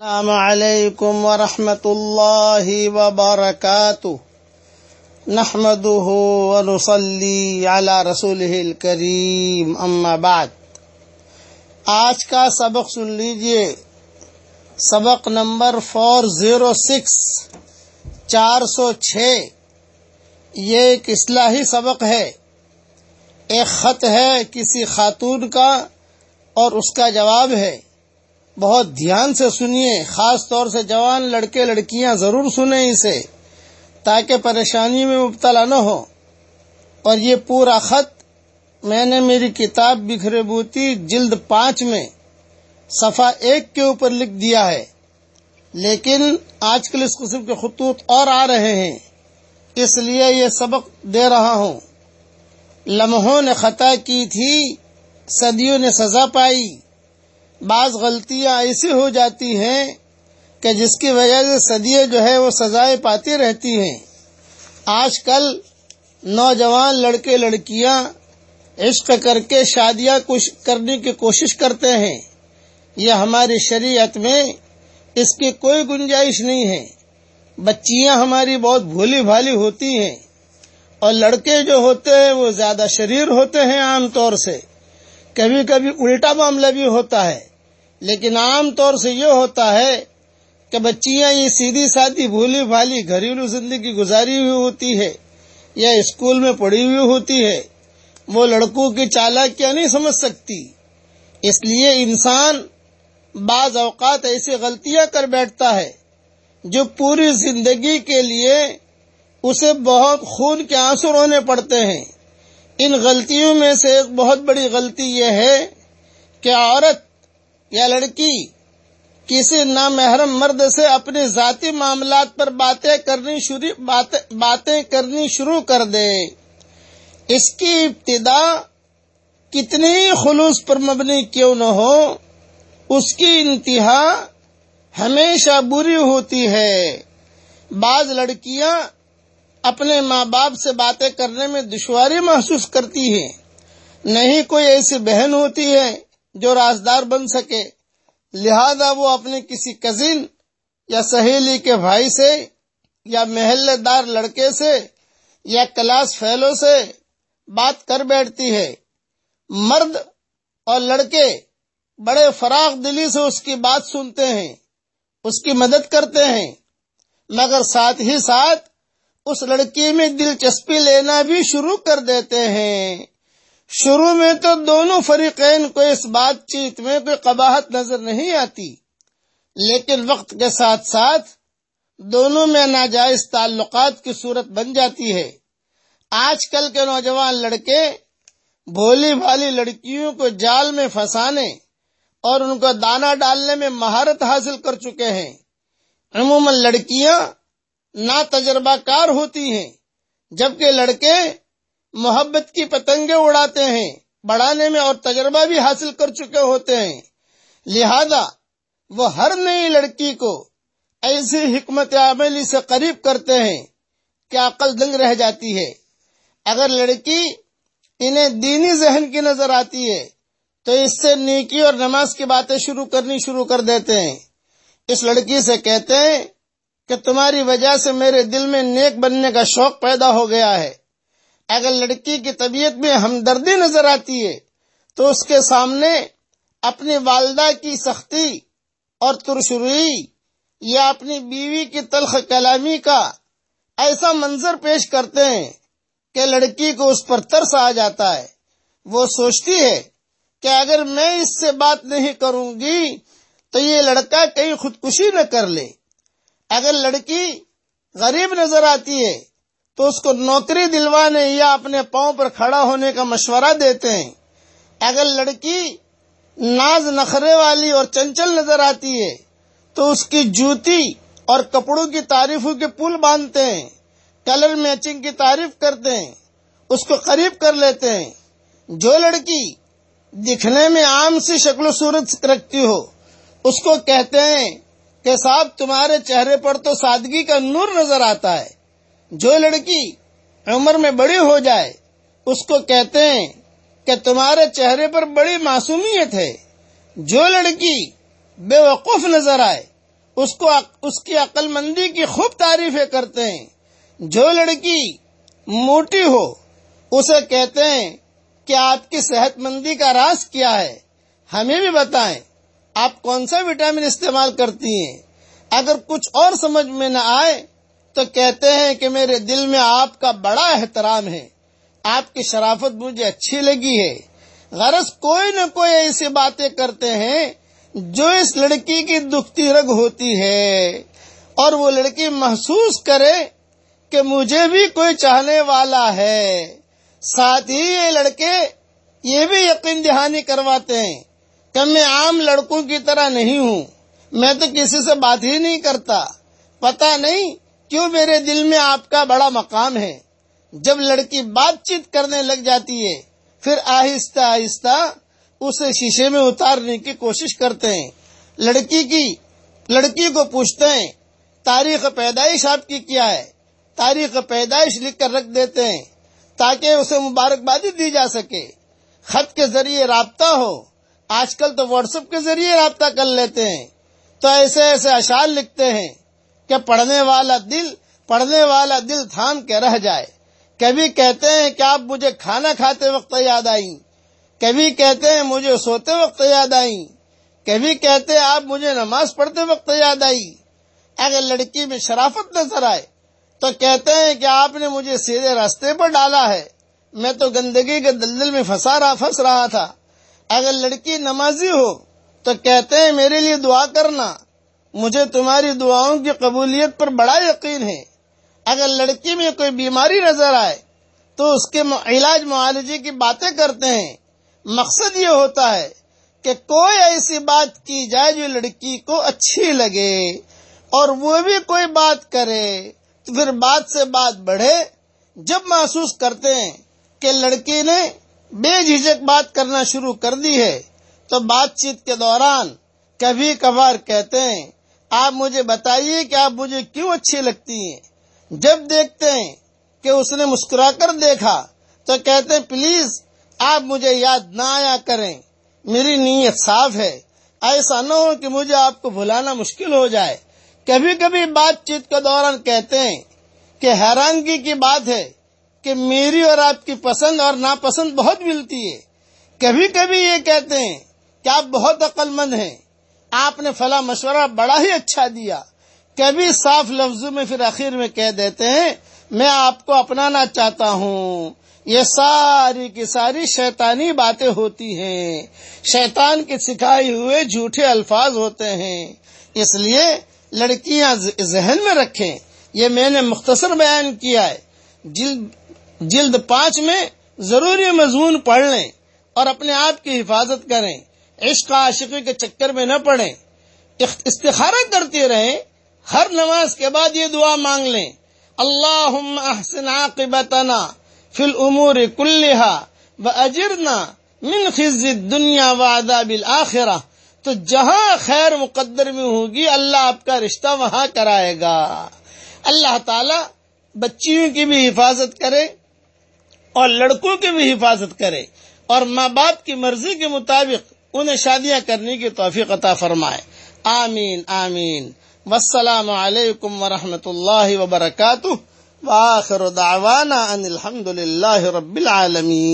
السلام علیکم ورحمۃ اللہ وبرکاتہ نحمده ونصلي على رسوله الكريم اما بعد. آج کا سبق سن لیجیے. سبق نمبر فور زیرو سکس چار سو چھ. یہ ایک اصلاحی سبق ہے. ایک خط ہے کسی خاتون کا اور اس کا جواب ہے. بہت دھیان سے سنیے، خاص طور سے جوان لڑکے، لڑکیاں ضرور سنیں اسے، تاکہ پریشانی میں مبتلا نہ ہو۔ اور یہ پورا خط میں نے میری کتاب بکھرے بوتی جلد پانچ میں صفحہ ایک کے اوپر لکھ دیا ہے۔ لیکن آج کل اس قسم کے خطوط اور آ رہے ہیں، اس لیے یہ سبق دے رہا ہوں۔ لمحوں نے خطا کی تھی، صدیوں نے سزا پائی۔ بعض غلطیاں ایسی ہو جاتی ہیں کہ جس کی وجہ سے صدیے جو ہے وہ سزائیں پاتی رہتی ہیں۔ آج کل نوجوان لڑکے لڑکیاں عشق کر کے شادیاں کرنے کی کوشش کرتے ہیں۔ یہ ہماری شریعت میں اس کی کوئی گنجائش نہیں ہے۔ بچیاں ہماری بہت بھولی بھالی ہوتی ہیں اور لڑکے جو ہوتے ہیں وہ زیادہ شریر ہوتے ہیں عام طور سے۔ کبھی کبھی الٹا معاملہ بھی ہوتا ہے۔ لیکن عام طور سے یہ ہوتا ہے کہ بچیاں یہ سیدھی سادھی بھولی بھالی گھریلو زندگی گزاری ہوئی ہوتی ہے یا اسکول میں پڑھی ہوئی ہوتی ہے۔ وہ لڑکوں کی چالاکیاں نہیں سمجھ سکتی۔ اس لیے انسان بعض اوقات ایسی غلطیاں کر بیٹھتا ہے جو پوری زندگی کے لیے اسے بہت خون کے آنسو رونے پڑتے ہیں۔ ان غلطیوں میں سے ایک بہت بڑی غلطی یہ ہے کہ عورت یا لڑکی کسی نامحرم مرد سے اپنے ذاتی معاملات پر باتیں کرنی شروع باتیں کرنی شروع کر دے۔ اس کی ابتدا کتنی خلوص پر مبنی کیوں نہ ہو، اس کی انتہا ہمیشہ بری ہوتی ہے۔ بعض لڑکیاں اپنے ماں باپ سے باتیں کرنے میں دشواری محسوس کرتی ہیں نہیں کوئی ایسی بہن ہوتی ہے جو رازدار بن سکے۔ لہذا وہ اپنے کسی کزن یا سہیلی کے بھائی سے یا محلے دار لڑکے سے یا کلاس فیلو سے بات کر بیٹھتی ہے۔ مرد اور لڑکے بڑے فراغ دلی سے اس کی بات سنتے ہیں، اس کی مدد کرتے ہیں۔ مگر ساتھ ہی ساتھ اس لڑکی میں دلچسپی لینا بھی شروع کر دیتے ہیں۔ شروع میں تو دونوں فریقین کو اس بات چیت میں کوئی قباحت نظر نہیں آتی، لیکن وقت کے ساتھ ساتھ دونوں میں ناجائز تعلقات کی صورت بن جاتی ہے۔ آج کل کے نوجوان لڑکے بھولی بھالی لڑکیوں کو جال میں پھنسانے اور ان کو دانا ڈالنے میں مہارت حاصل کر چکے ہیں۔ عموماً لڑکیاں نا تجربہ کار ہوتی ہیں۔ جبکہ لڑکے محبت کی پتنگیں اڑاتے ہیں، بڑھانے میں اور تجربہ بھی حاصل کر چکے ہوتے ہیں۔ لہذا وہ ہر نئی لڑکی کو ایسی حکمت عملی سے قریب کرتے ہیں کہ عقل دنگ رہ جاتی ہے۔ اگر لڑکی انہیں دینی ذہن کی نظر آتی ہے، تو اس سے نیکی اور نماز کی باتیں شروع کرنی شروع کر دیتے ہیں۔ اس لڑکی سے کہتے ہیں کہ تمہاری وجہ سے میرے دل میں نیک بننے کا شوق پیدا ہو گیا ہے۔ اگر لڑکی کی طبیعت میں ہمدردی نظر آتی ہے، تو اس کے سامنے اپنی والدہ کی سختی اور ترشروئی یا اپنی بیوی کی تلخ کلامی کا ایسا منظر پیش کرتے ہیں کہ لڑکی کو اس پر ترس آ جاتا ہے۔ وہ سوچتی ہے کہ اگر میں اس سے بات نہیں کروں گی، تو یہ لڑکا کہیں خودکشی نہ کر لے۔ اگر لڑکی غریب نظر آتی ہے تو اس کو نوکری دلوانے یا اپنے پاؤں پر کھڑا ہونے کا مشورہ دیتے ہیں۔ اگر لڑکی ناز نخرے والی اور چنچل نظر آتی ہے تو اس کی جوتی اور کپڑوں کی تعریفوں کے پل باندھتے ہیں، کلر میچنگ کی تعریف کرتے ہیں، اس کو قریب کر لیتے ہیں۔ جو لڑکی دکھنے میں عام سی شکل و صورت رکھتی ہو، اس کو کہتے ہیں کہ صاحب تمہارے چہرے پر تو سادگی کا نور نظر آتا ہے۔ جو لڑکی عمر میں بڑی ہو جائے، اس کو کہتے ہیں کہ تمہارے چہرے پر بڑی معصومیت ہے۔ جو لڑکی بے وقوف نظر آئے، اس کو اس کی عقل مندی کی خوب تعریفیں کرتے ہیں۔ جو لڑکی موٹی ہو، اسے کہتے ہیں کہ آپ کی صحت مندی کا راز کیا ہے۔ ہمیں بھی بتائیں۔ آپ کون سا وٹامن استعمال کرتی ہیں؟ اگر کچھ اور سمجھ میں نہ آئے، تو کہتے ہیں کہ میرے دل میں آپ کا بڑا احترام ہے۔ آپ کی شرافت مجھے اچھی لگی ہے۔ غرض کوئی نہ کوئی ایسی باتیں کرتے ہیں جو اس لڑکی کی دکھتی رگ ہوتی ہے۔ اور وہ لڑکی محسوس کرے کہ مجھے بھی کوئی چاہنے والا ہے۔ ساتھ ہی یہ لڑکے یہ بھی یقین دہانی کرواتے ہیں۔ کہ میں عام لڑکوں کی طرح نہیں ہوں۔ میں تو کسی سے بات ہی نہیں کرتا۔ پتا نہیں کیوں میرے دل میں آپ کا بڑا مقام ہے۔ جب لڑکی بات چیت کرنے لگ جاتی ہے، پھر آہستہ آہستہ اسے شیشے میں اتارنے کی کوشش کرتے ہیں۔ لڑکی کی، لڑکی کو پوچھتے ہیں، تاریخ پیدائش آپ کی کیا ہے؟ تاریخ پیدائش لکھ کر رکھ دیتے ہیں تاکہ اسے مبارکبادی دی جا سکے۔ خط کے ذریعے رابطہ ہو۔ آج کل تو واٹس ایپ کے ذریعے رابطہ کر لیتے ہیں۔ تو ایسے ایسے اشعار لکھتے ہیں کہ پڑھنے والا دل، پڑھنے والا دل تھام کے رہ جائے۔ کبھی کہتے ہیں کہ آپ مجھے کھانا کھاتے وقت یاد آئیں۔ کبھی کہتے ہیں مجھے سوتے وقت یاد آئیں۔ کبھی کہتے ہیں آپ مجھے نماز پڑھتے وقت یاد آئی اگر لڑکی میں شرافت نظر آئے تو کہتے ہیں کہ آپ نے مجھے سیدھے راستے پر ڈالا ہے۔ میں تو گندگی کے دلدل میں پھنسا رہا، پھنس رہا تھا۔ اگر لڑکی نمازی ہو تو کہتے ہیں میرے لیے دعا کرنا، مجھے تمہاری دعاؤں کی قبولیت پر بڑا یقین ہے۔ اگر لڑکی میں کوئی بیماری نظر آئے تو اس کے علاج معالجے کی باتیں کرتے ہیں۔ مقصد یہ ہوتا ہے کہ کوئی ایسی بات کی جائے جو لڑکی کو اچھی لگے اور وہ بھی کوئی بات کرے۔ تو پھر بات سے بات بڑھے۔ جب محسوس کرتے ہیں کہ لڑکی نے بے جھجک بات کرنا شروع کر دی ہے تو بات چیت کے دوران کبھی کبھار کہتے ہیں، آپ مجھے بتائیے کہ آپ مجھے کیوں اچھی لگتی ہیں؟ جب دیکھتے ہیں کہ اس نے مسکرا کر دیکھا تو کہتے ہیں، پلیز آپ مجھے یاد نہ آیا کریں، میری نیت صاف ہے۔ ایسا نہ ہو کہ مجھے آپ کو بھلانا مشکل ہو جائے۔ کبھی کبھی بات چیت کے دوران کہتے ہیں کہ حیرانگی کی بات ہے۔ کہ میری اور آپ کی پسند اور ناپسند بہت ملتی ہے۔ کبھی کبھی یہ کہتے ہیں کہ آپ بہت عقل مند ہیں۔ آپ نے فلاں مشورہ بڑا ہی اچھا دیا۔ کبھی صاف لفظوں میں پھر آخر میں کہہ دیتے ہیں، میں آپ کو اپنانا چاہتا ہوں۔ یہ ساری کی ساری شیطانی باتیں ہوتی ہیں۔ شیطان کے سکھائے ہوئے جھوٹے الفاظ ہوتے ہیں۔ اس لیے لڑکیاں ذہن میں رکھیں۔ یہ میں نے مختصر بیان کیا ہے۔ جلد جلد پانچ میں ضروری مضمون پڑھ لیں اور اپنے آپ کی حفاظت کریں۔ عشق عاشقی کے چکر میں نہ پڑیں۔ استخارہ کرتے رہیں۔ ہر نماز کے بعد یہ دعا مانگ لیں۔ اللہ احسن عاقبتنا فی الامور کلہا و اجرنا من خزی دنیا و عذاب الاخرہ۔ تو جہاں خیر مقدر میں ہوگی، اللہ آپ کا رشتہ وہاں کرائے گا۔ اللہ تعالی بچیوں کی بھی حفاظت کرے۔ اور لڑکوں کی بھی حفاظت کرے اور ماں باپ کی مرضی کے مطابق انہیں شادیاں کرنے کی توفیق عطا فرمائے۔ آمین آمین۔ والسلام علیکم ورحمۃ اللہ وبرکاتہ۔ واخر دعوانا ان الحمد للہ رب العالمین۔